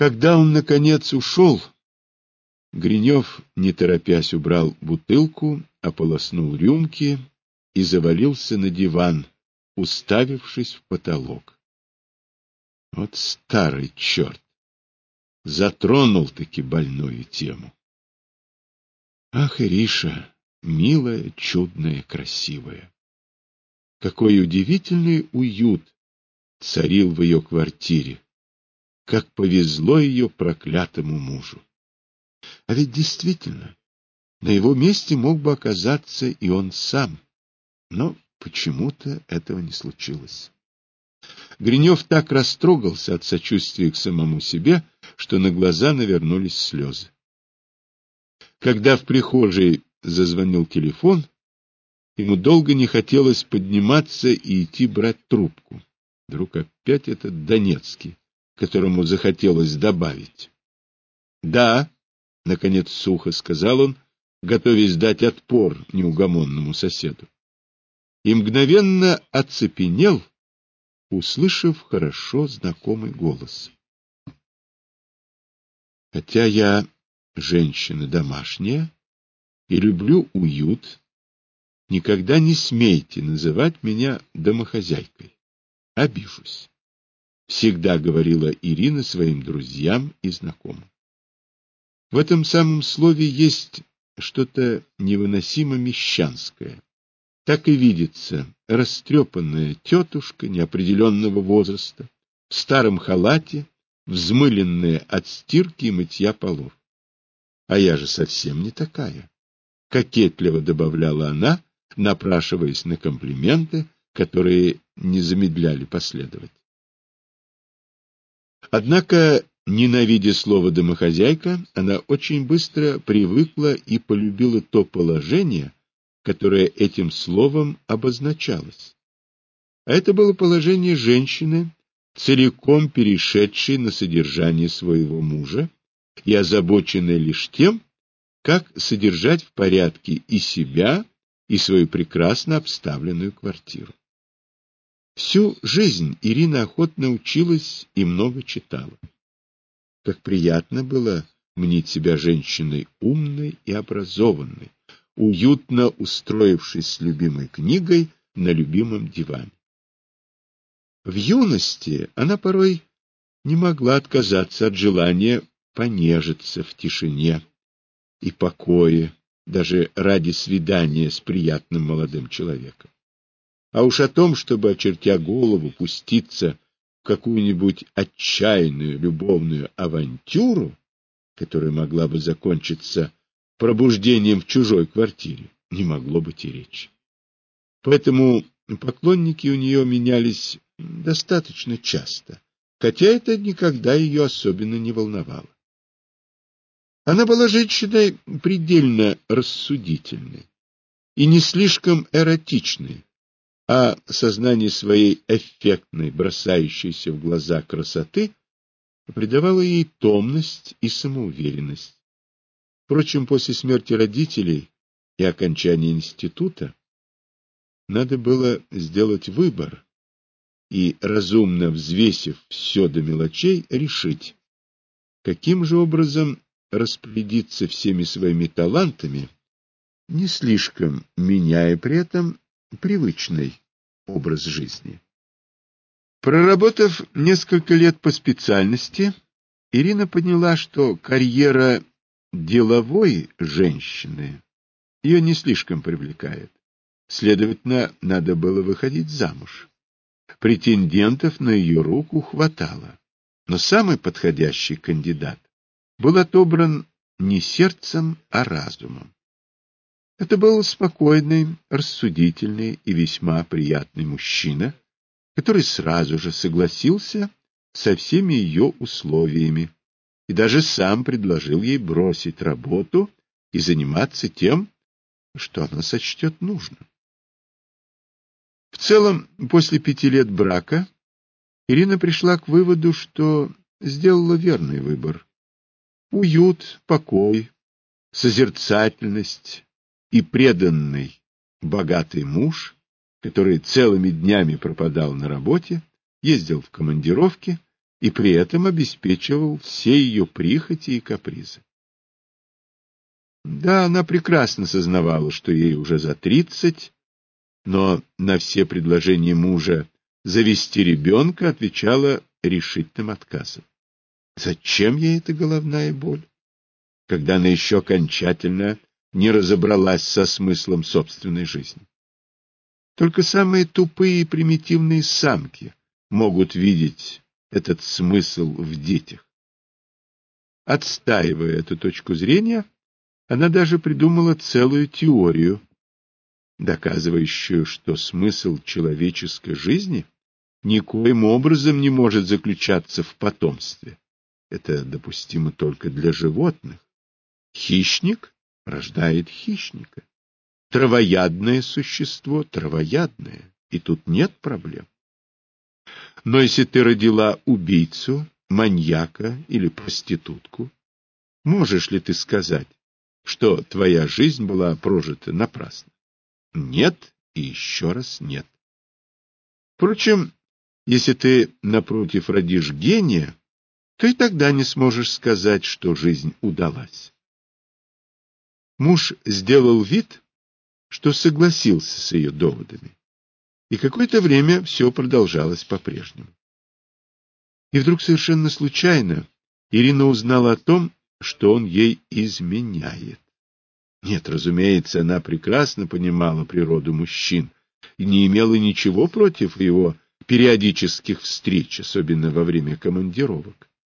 Когда он, наконец, ушел, Гринев, не торопясь, убрал бутылку, ополоснул рюмки и завалился на диван, уставившись в потолок. Вот старый черт! Затронул-таки больную тему. Ах, Ириша, милая, чудная, красивая! Какой удивительный уют царил в ее квартире! Как повезло ее проклятому мужу! А ведь действительно, на его месте мог бы оказаться и он сам. Но почему-то этого не случилось. Гринев так растрогался от сочувствия к самому себе, что на глаза навернулись слезы. Когда в прихожей зазвонил телефон, ему долго не хотелось подниматься и идти брать трубку. Вдруг опять этот Донецкий, которому захотелось добавить. — Да, — наконец сухо сказал он, готовясь дать отпор неугомонному соседу. И мгновенно оцепенел, услышав хорошо знакомый голос. Хотя я женщина домашняя и люблю уют, никогда не смейте называть меня домохозяйкой. Обижусь. Всегда говорила Ирина своим друзьям и знакомым. В этом самом слове есть что-то невыносимо мещанское. Так и видится растрепанная тетушка неопределенного возраста, в старом халате, взмыленная от стирки и мытья полов. А я же совсем не такая. Кокетливо добавляла она, напрашиваясь на комплименты, которые не замедляли последовать. Однако Ненавидя слово «домохозяйка», она очень быстро привыкла и полюбила то положение, которое этим словом обозначалось. А это было положение женщины, целиком перешедшей на содержание своего мужа и озабоченной лишь тем, как содержать в порядке и себя, и свою прекрасно обставленную квартиру. Всю жизнь Ирина охотно училась и много читала. Как приятно было мнить себя женщиной умной и образованной, уютно устроившись с любимой книгой на любимом диване. В юности она порой не могла отказаться от желания понежиться в тишине и покое, даже ради свидания с приятным молодым человеком. А уж о том, чтобы, очертя голову, пуститься какую-нибудь отчаянную любовную авантюру, которая могла бы закончиться пробуждением в чужой квартире, не могло быть и речи. Поэтому поклонники у нее менялись достаточно часто, хотя это никогда ее особенно не волновало. Она была женщиной предельно рассудительной и не слишком эротичной, а сознание своей эффектной, бросающейся в глаза красоты придавало ей томность и самоуверенность. Впрочем, после смерти родителей и окончания института надо было сделать выбор и, разумно взвесив все до мелочей, решить, каким же образом распорядиться всеми своими талантами, не слишком меняя при этом привычный образ жизни. Проработав несколько лет по специальности, Ирина поняла, что карьера деловой женщины ее не слишком привлекает. Следовательно, надо было выходить замуж. Претендентов на ее руку хватало. Но самый подходящий кандидат был отобран не сердцем, а разумом. Это был спокойный, рассудительный и весьма приятный мужчина, который сразу же согласился со всеми ее условиями и даже сам предложил ей бросить работу и заниматься тем, что она сочтет нужным. В целом, после пяти лет брака Ирина пришла к выводу, что сделала верный выбор. Уют, покой, созерцательность, и преданный богатый муж, который целыми днями пропадал на работе, ездил в командировки и при этом обеспечивал все ее прихоти и капризы. Да, она прекрасно сознавала, что ей уже за тридцать, но на все предложения мужа завести ребенка отвечала решительным отказом. Зачем ей эта головная боль, когда она еще окончательно не разобралась со смыслом собственной жизни? Только самые тупые и примитивные самки могут видеть этот смысл в детях. Отстаивая эту точку зрения, она даже придумала целую теорию, доказывающую, что смысл человеческой жизни никоим образом не может заключаться в потомстве. Это допустимо только для животных. Хищник рождает хищника. Травоядное существо травоядное, и тут нет проблем. Но если ты родила убийцу, маньяка или проститутку, можешь ли ты сказать, что твоя жизнь была прожита напрасно. Нет и еще раз нет. Впрочем, если ты, напротив, родишь гения, то и тогда не сможешь сказать, что жизнь удалась. Муж сделал вид, что согласился с ее доводами, и какое-то время все продолжалось по-прежнему. И вдруг совершенно случайно Ирина узнала о том, что он ей изменяет. Нет, разумеется, она прекрасно понимала природу мужчин и не имела ничего против его периодических встреч, особенно во время командировок.